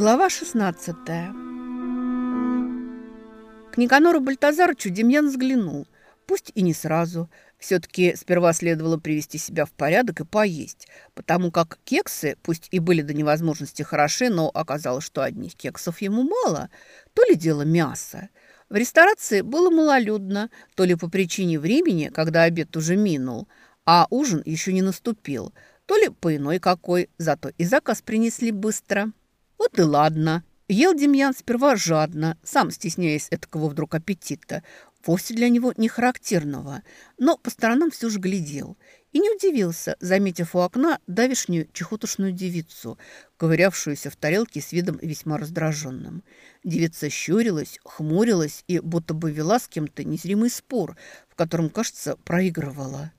Глава 16 К Никанору Бальтазарычу Демьян взглянул. Пусть и не сразу. Все-таки сперва следовало привести себя в порядок и поесть, потому как кексы, пусть и были до невозможности хороши, но оказалось, что одних кексов ему мало, то ли дело мясо. В ресторации было малолюдно, то ли по причине времени, когда обед уже минул, а ужин еще не наступил, то ли по иной какой, зато и заказ принесли быстро. Вот и ладно. Ел Демьян сперва жадно, сам стесняясь этакого вдруг аппетита, вовсе для него не характерного, но по сторонам все же глядел. И не удивился, заметив у окна давишнюю чехотушную девицу, ковырявшуюся в тарелке с видом весьма раздраженным. Девица щурилась, хмурилась и будто бы вела с кем-то незримый спор, в котором, кажется, проигрывала.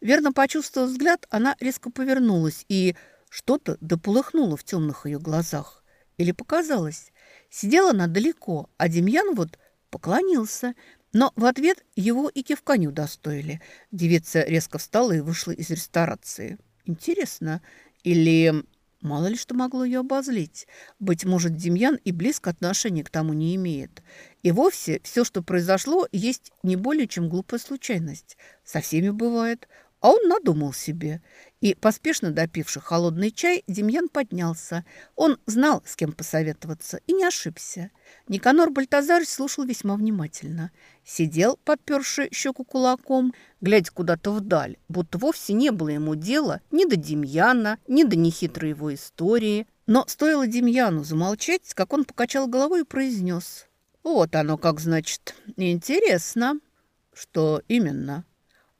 Верно почувствовав взгляд, она резко повернулась, и что-то дополыхнуло в темных ее глазах. Или показалось? Сидела она далеко, а Демьян вот поклонился, но в ответ его и кивка не удостоили. Девица резко встала и вышла из ресторации. Интересно, или мало ли что могло ее обозлить? Быть может, Демьян и близко отношения к тому не имеет. И вовсе все, что произошло, есть не более чем глупая случайность. Со всеми бывает. А он надумал себе. И, поспешно допивший холодный чай, Демьян поднялся. Он знал, с кем посоветоваться, и не ошибся. Никанор Бальтазарович слушал весьма внимательно. Сидел, подперши щеку кулаком, глядя куда-то вдаль, будто вовсе не было ему дела ни до Демьяна, ни до нехитрой его истории. Но стоило Демьяну замолчать, как он покачал головой и произнес. «Вот оно как, значит, интересно». «Что именно?»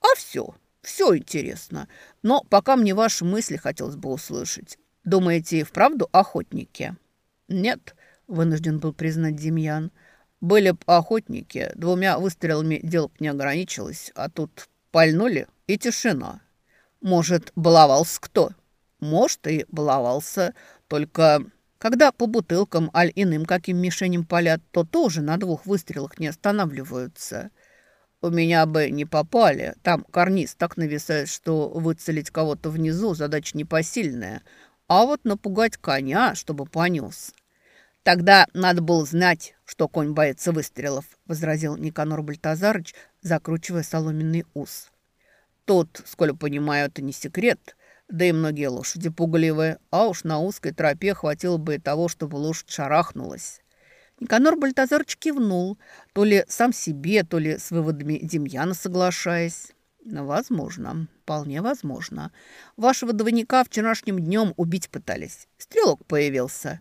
«А все». Все интересно. Но пока мне ваши мысли хотелось бы услышать. Думаете, вправду охотники? Нет, вынужден был признать Демьян. Были б охотники, двумя выстрелами дело не ограничилось, а тут пальнули и тишина. Может, баловался кто? Может, и баловался, только когда по бутылкам аль иным каким мишеням палят, то тоже на двух выстрелах не останавливаются. У меня бы не попали. Там карниз так нависает, что выцелить кого-то внизу задача непосильная. А вот напугать коня, чтобы понес. Тогда надо было знать, что конь боится выстрелов, возразил Никанор Бальтазарыч, закручивая соломенный ус. Тут, сколь понимаю, это не секрет, да и многие лошади пугливые, а уж на узкой тропе хватило бы и того, чтобы лошадь шарахнулась. Никанор Бальтазарович кивнул, то ли сам себе, то ли с выводами Демьяна соглашаясь. «Возможно, вполне возможно. Вашего двойника вчерашним днем убить пытались. Стрелок появился».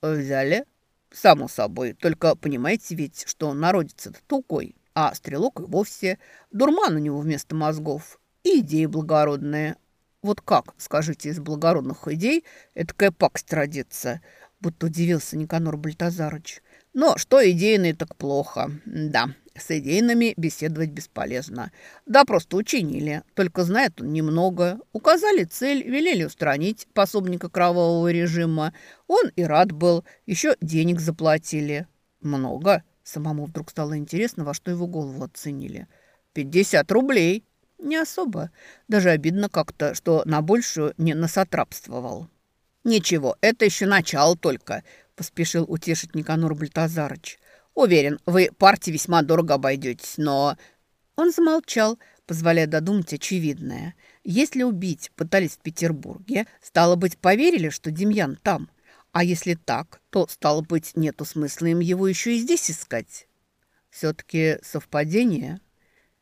«Взяли?» «Само собой. Только понимаете ведь, что народится-то тукой, а стрелок и вовсе дурман у него вместо мозгов. И идеи благородные. Вот как, скажите, из благородных идей этакая пакость родится?» Будто удивился Никанор Бальтазарыч. Но что идейные, так плохо. Да, с идейными беседовать бесполезно. Да, просто учинили. Только знает он немного. Указали цель, велели устранить пособника кровавого режима. Он и рад был. Еще денег заплатили. Много. Самому вдруг стало интересно, во что его голову оценили. «Пятьдесят рублей». Не особо. Даже обидно как-то, что на большую не насотрапствовал. «Ничего, это еще начало только поспешил утешить Никанор Бальтазарыч. «Уверен, вы партии весьма дорого обойдетесь, но...» Он замолчал, позволяя додумать очевидное. Если убить пытались в Петербурге, стало быть, поверили, что Демьян там. А если так, то, стало быть, нету смысла им его еще и здесь искать. Все-таки совпадение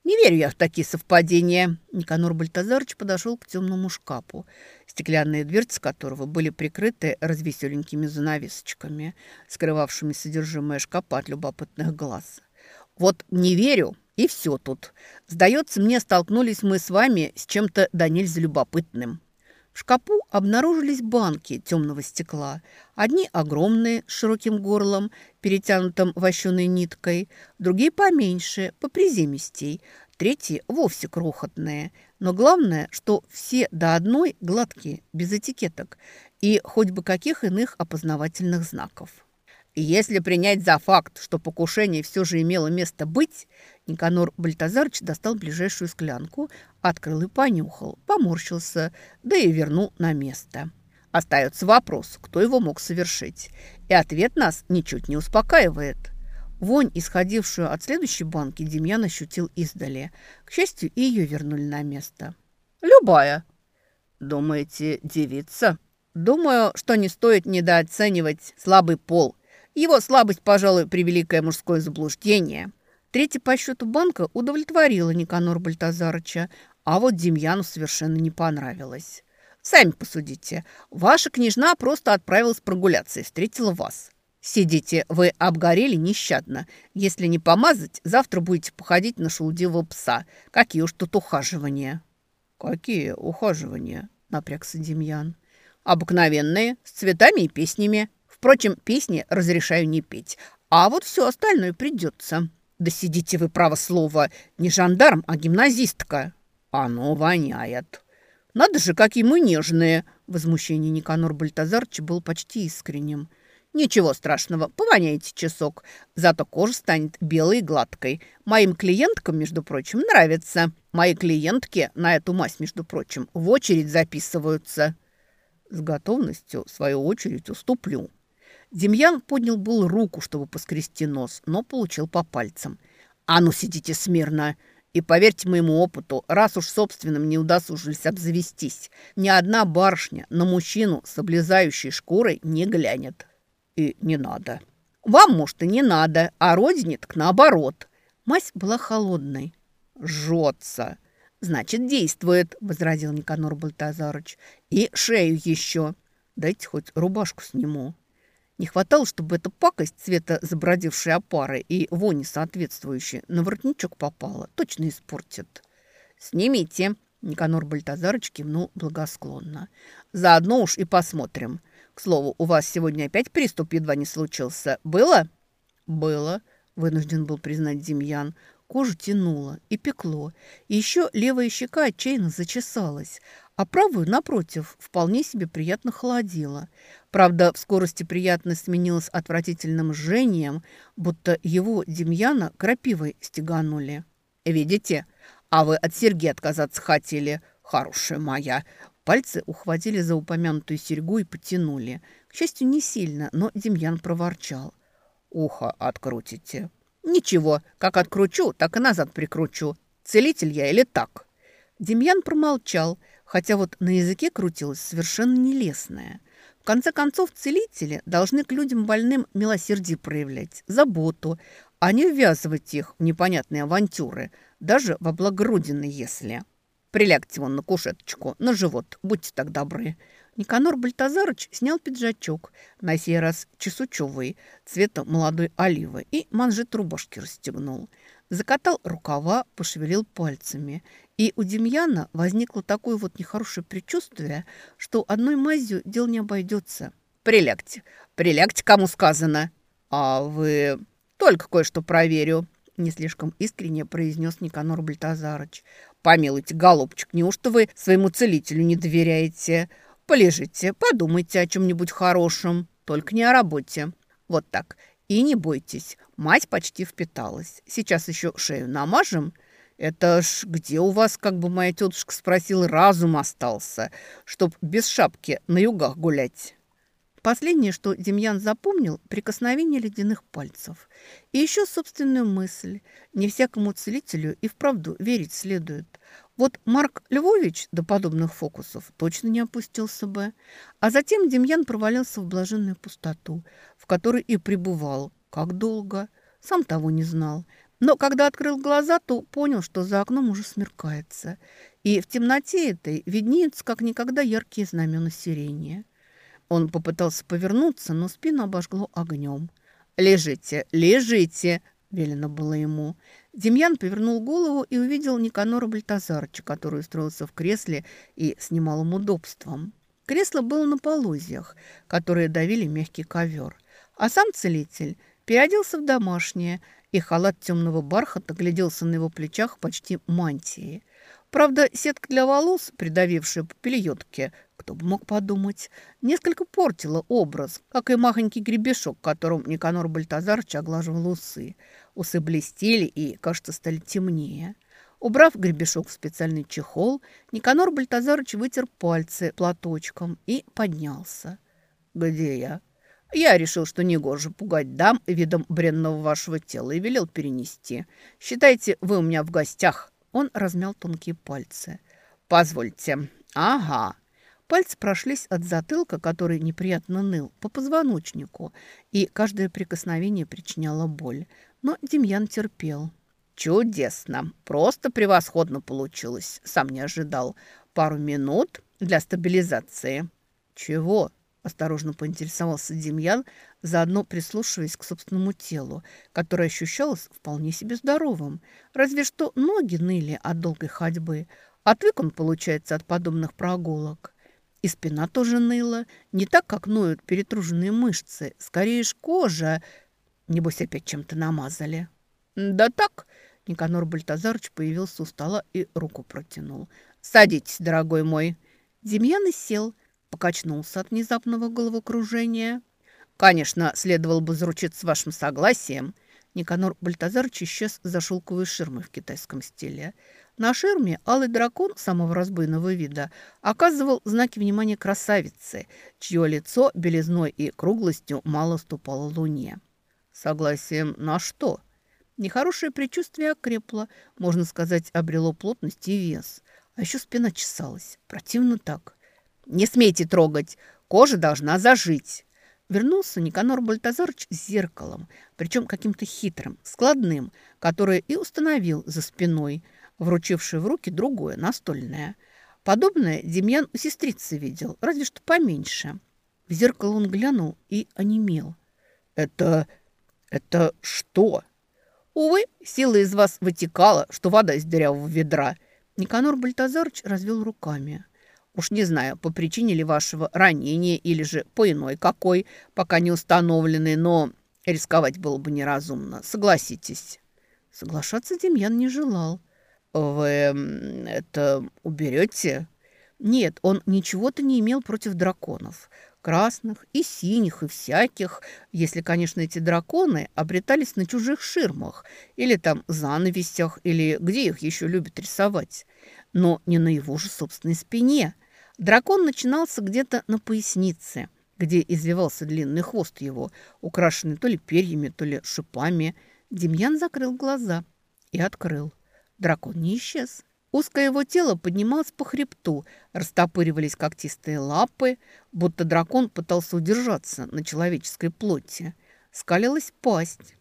«Не верю я в такие совпадения». Никанор Бальтазарович подошел к темному шкафу, стеклянные дверцы которого были прикрыты развеселенькими занавесочками, скрывавшими содержимое шкафа от любопытных глаз. «Вот не верю, и все тут. Сдается мне, столкнулись мы с вами с чем-то да нельзя любопытным». В шкапу обнаружились банки темного стекла. Одни огромные, с широким горлом, перетянутым вощеной ниткой, другие поменьше, поприземистей, третьи вовсе крохотные. Но главное, что все до одной гладкие, без этикеток и хоть бы каких иных опознавательных знаков. Если принять за факт, что покушение все же имело место быть, Никанор Бальтазарович достал ближайшую склянку, открыл и понюхал, поморщился, да и вернул на место. Остается вопрос, кто его мог совершить. И ответ нас ничуть не успокаивает. Вонь, исходившую от следующей банки, Демьян ощутил издали. К счастью, и ее вернули на место. «Любая». «Думаете, девица?» «Думаю, что не стоит недооценивать слабый пол. Его слабость, пожалуй, превеликое мужское заблуждение». Третья по счету банка удовлетворила Никанор Бальтазарыча, а вот Демьяну совершенно не понравилось. «Сами посудите. Ваша княжна просто отправилась прогуляться и встретила вас. Сидите, вы обгорели нещадно. Если не помазать, завтра будете походить на шелудивого пса. Какие уж тут ухаживания». «Какие ухаживания?» – напрягся Демьян. «Обыкновенные, с цветами и песнями. Впрочем, песни разрешаю не петь, а вот все остальное придется». «Да сидите вы, право слово, не жандарм, а гимназистка». «Оно воняет». «Надо же, какие мы нежные!» Возмущение Никанор Бальтазарча был почти искренним. «Ничего страшного, повоняйте часок. Зато кожа станет белой и гладкой. Моим клиенткам, между прочим, нравится. Мои клиентки на эту мазь, между прочим, в очередь записываются». С готовностью, свою очередь, уступлю. Демьян поднял был руку, чтобы поскрести нос, но получил по пальцам. «А ну, сидите смирно!» И поверьте моему опыту, раз уж собственным не удосужились обзавестись, ни одна барышня на мужчину с облезающей шкурой не глянет. И не надо. Вам, может, и не надо, а родине так наоборот. Мазь была холодной. Жжется. Значит, действует, возразил Никанор Бальтазарыч. И шею еще. Дайте хоть рубашку сниму. Не хватало, чтобы эта пакость цвета забродившей опары и вони соответствующей на воротничок попала. Точно испортит. «Снимите!» – Никанор Бальтазарыч кивнул благосклонно. «Заодно уж и посмотрим. К слову, у вас сегодня опять приступ едва не случился. Было?» «Было», – вынужден был признать Демьян. Кожу тянуло и пекло. Еще левая щека отчаянно зачесалась, а правую, напротив, вполне себе приятно холодила. Правда, в скорости приятность сменилась отвратительным жжением, будто его, Демьяна, крапивой стеганули. «Видите? А вы от серьги отказаться хотели, хорошая моя!» Пальцы ухватили за упомянутую серьгу и потянули. К счастью, не сильно, но Демьян проворчал. «Ухо открутите». «Ничего, как откручу, так и назад прикручу. Целитель я или так?» Демьян промолчал, хотя вот на языке крутилось совершенно нелестное. Конце концов, целители должны к людям больным милосердие проявлять, заботу, а не ввязывать их в непонятные авантюры, даже в облагородины, если. Прилягте вон на кушеточку, на живот, будьте так добры. Никанор Бальтазарыч снял пиджачок, на сей раз чесучевый, цвета молодой оливы, и манжет рубашки расстегнул. Закатал рукава, пошевелил пальцами и у Демьяна возникло такое вот нехорошее предчувствие, что одной мазью дел не обойдется. «Прилягте, прилягте, кому сказано!» «А вы только кое-что проверю», — не слишком искренне произнес Никанор Бальтазарыч. «Помилуйте, голубчик, неужто вы своему целителю не доверяете? Полежите, подумайте о чем-нибудь хорошем, только не о работе. Вот так. И не бойтесь, мать почти впиталась. Сейчас еще шею намажем». Это ж где у вас, как бы моя тетушка спросила, разум остался, чтоб без шапки на югах гулять? Последнее, что Демьян запомнил, прикосновение ледяных пальцев. И еще собственную мысль. Не всякому целителю и вправду верить следует. Вот Марк Львович до подобных фокусов точно не опустился бы. А затем Демьян провалился в блаженную пустоту, в которой и пребывал. Как долго? Сам того не знал. Но когда открыл глаза, то понял, что за окном уже смеркается. И в темноте этой виднеются как никогда яркие знамена сирени. Он попытался повернуться, но спину обожгло огнем. «Лежите, лежите!» – велено было ему. Демьян повернул голову и увидел Никанора Бальтазарыча, который устроился в кресле и с немалым удобством. Кресло было на полозьях, которые давили мягкий ковер. А сам целитель переоделся в домашнее – и халат темного бархата гляделся на его плечах почти мантией. Правда, сетка для волос, придавившая попельотки, кто бы мог подумать, несколько портила образ, как и махонький гребешок, которым Никанор Бальтазарыч оглаживал усы. Усы блестели и, кажется, стали темнее. Убрав гребешок в специальный чехол, Никанор Бальтазарович вытер пальцы платочком и поднялся. «Где я?» Я решил, что негоже пугать дам видом бренного вашего тела и велел перенести. Считайте, вы у меня в гостях. Он размял тонкие пальцы. Позвольте. Ага. Пальцы прошлись от затылка, который неприятно ныл, по позвоночнику, и каждое прикосновение причиняло боль. Но Демьян терпел. «Чудесно! Просто превосходно получилось!» Сам не ожидал. «Пару минут для стабилизации». «Чего?» Осторожно поинтересовался Демьян, заодно прислушиваясь к собственному телу, которое ощущалось вполне себе здоровым. Разве что ноги ныли от долгой ходьбы. Отвык он, получается, от подобных прогулок. И спина тоже ныла. Не так, как ноют перетруженные мышцы. Скорее ж кожа. Небось, опять чем-то намазали. «Да так!» Никанор Бальтазарович появился у стола и руку протянул. «Садитесь, дорогой мой!» Демьян и сел – покачнулся от внезапного головокружения. «Конечно, следовало бы заручиться вашим согласием». Никанор Бальтазарович исчез за шелковой ширмой в китайском стиле. На ширме алый дракон самого разбойного вида оказывал знаки внимания красавицы, чье лицо белизной и круглостью мало ступало луне. «Согласием на что?» Нехорошее предчувствие окрепло, можно сказать, обрело плотность и вес. А еще спина чесалась. Противно так. «Не смейте трогать! Кожа должна зажить!» Вернулся Никанор Бальтазарович с зеркалом, причем каким-то хитрым, складным, которое и установил за спиной, вручивший в руки другое, настольное. Подобное Демьян у сестрицы видел, разве что поменьше. В зеркало он глянул и онемел. «Это... это что?» «Увы, сила из вас вытекала, что вода из дырявого ведра». Никанор Бальтазарович развел руками. Уж не знаю, по причине ли вашего ранения или же по иной какой, пока не установленной, но рисковать было бы неразумно. Согласитесь». Соглашаться Демьян не желал. «Вы это уберете?» Нет, он ничего-то не имел против драконов. Красных и синих, и всяких, если, конечно, эти драконы обретались на чужих ширмах или там занавесях, или где их еще любят рисовать. Но не на его же собственной спине – Дракон начинался где-то на пояснице, где извивался длинный хвост его, украшенный то ли перьями, то ли шипами. Демьян закрыл глаза и открыл. Дракон не исчез. Узкое его тело поднималось по хребту, растопыривались когтистые лапы, будто дракон пытался удержаться на человеческой плоти. Скалилась пасть.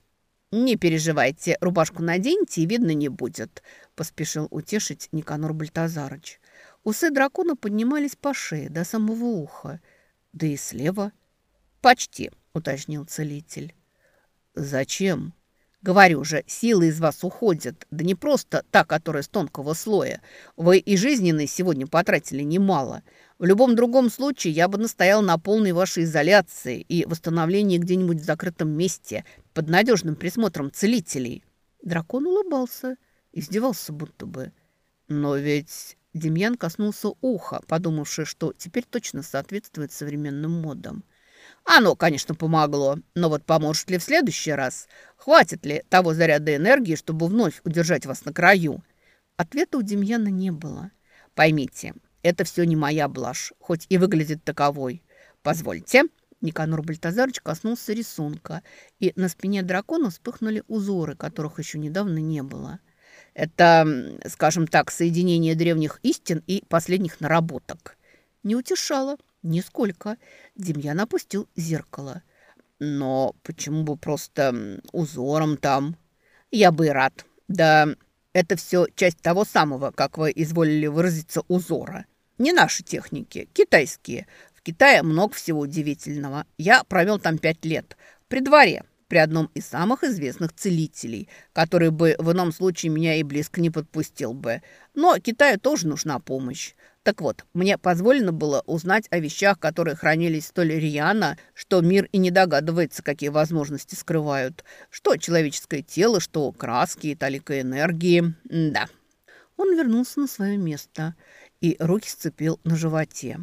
«Не переживайте, рубашку наденьте, и видно не будет», – поспешил утешить Никанор Бальтазарыч. Усы дракона поднимались по шее до самого уха, да и слева. «Почти», — уточнил целитель. «Зачем?» «Говорю же, силы из вас уходят. Да не просто та, которая с тонкого слоя. Вы и жизненной сегодня потратили немало. В любом другом случае я бы настоял на полной вашей изоляции и восстановлении где-нибудь в закрытом месте под надежным присмотром целителей». Дракон улыбался, издевался будто бы. «Но ведь Демьян коснулся уха, подумавши, что теперь точно соответствует современным модам. Оно, конечно, помогло, но вот поможет ли в следующий раз? Хватит ли того заряда энергии, чтобы вновь удержать вас на краю? Ответа у Демьяна не было. Поймите, это все не моя блажь, хоть и выглядит таковой. Позвольте. Никанор Бальтазарович коснулся рисунка, и на спине дракона вспыхнули узоры, которых еще недавно не было. Это, скажем так, соединение древних истин и последних наработок. Не утешало нисколько. Демьян опустил зеркало. Но почему бы просто узором там? Я бы и рад. Да, это все часть того самого, как вы изволили выразиться, узора. Не наши техники, китайские. В Китае много всего удивительного. Я провел там пять лет. При дворе при одном из самых известных целителей, который бы в ином случае меня и близко не подпустил бы. Но Китаю тоже нужна помощь. Так вот, мне позволено было узнать о вещах, которые хранились столь рьяно, что мир и не догадывается, какие возможности скрывают. Что человеческое тело, что краски и талика энергии. да. Он вернулся на свое место и руки сцепил на животе.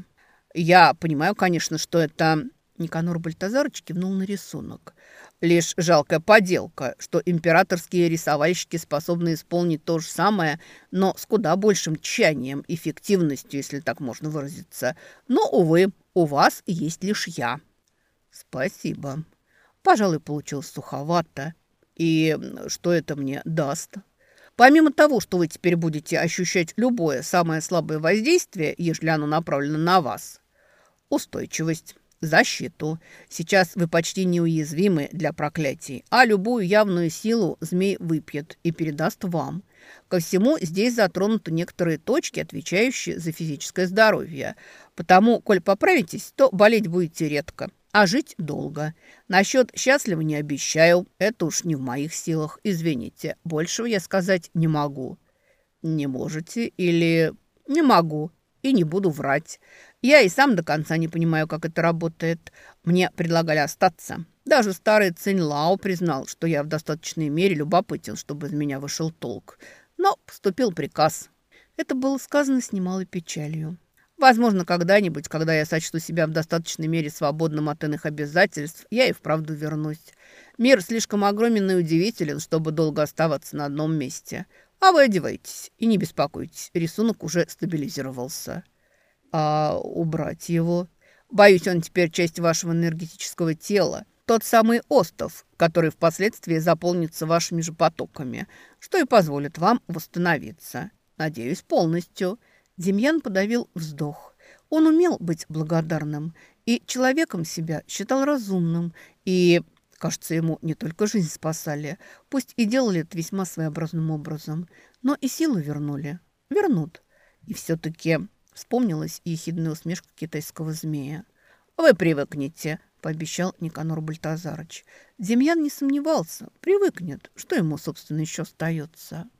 Я понимаю, конечно, что это Никанор Бальтазарович кивнул на рисунок. Лишь жалкая поделка, что императорские рисовальщики способны исполнить то же самое, но с куда большим тщанием, эффективностью, если так можно выразиться. Но, увы, у вас есть лишь я. Спасибо. Пожалуй, получилось суховато. И что это мне даст? Помимо того, что вы теперь будете ощущать любое самое слабое воздействие, если оно направлено на вас, устойчивость, защиту. Сейчас вы почти неуязвимы для проклятий, а любую явную силу змей выпьет и передаст вам. Ко всему, здесь затронуты некоторые точки, отвечающие за физическое здоровье. Потому, коль поправитесь, то болеть будете редко а жить долго. Насчет счастливо не обещаю, это уж не в моих силах, извините. Большего я сказать не могу. Не можете или не могу и не буду врать. Я и сам до конца не понимаю, как это работает. Мне предлагали остаться. Даже старый Цинь Лао признал, что я в достаточной мере любопытен, чтобы из меня вышел толк. Но поступил приказ. Это было сказано с немалой печалью. Возможно, когда-нибудь, когда я сочту себя в достаточной мере свободным от иных обязательств, я и вправду вернусь. Мир слишком огромен и удивителен, чтобы долго оставаться на одном месте. А вы одевайтесь и не беспокойтесь, рисунок уже стабилизировался. А убрать его? Боюсь, он теперь часть вашего энергетического тела. Тот самый остов, который впоследствии заполнится вашими же потоками, что и позволит вам восстановиться. Надеюсь, полностью. Демьян подавил вздох. Он умел быть благодарным и человеком себя считал разумным. И, кажется, ему не только жизнь спасали, пусть и делали это весьма своеобразным образом, но и силу вернули. Вернут. И все-таки вспомнилась ехидная усмешка китайского змея. «Вы привыкнете», – пообещал Никанор Бальтазарыч. Демьян не сомневался. Привыкнет. Что ему, собственно, еще остается?»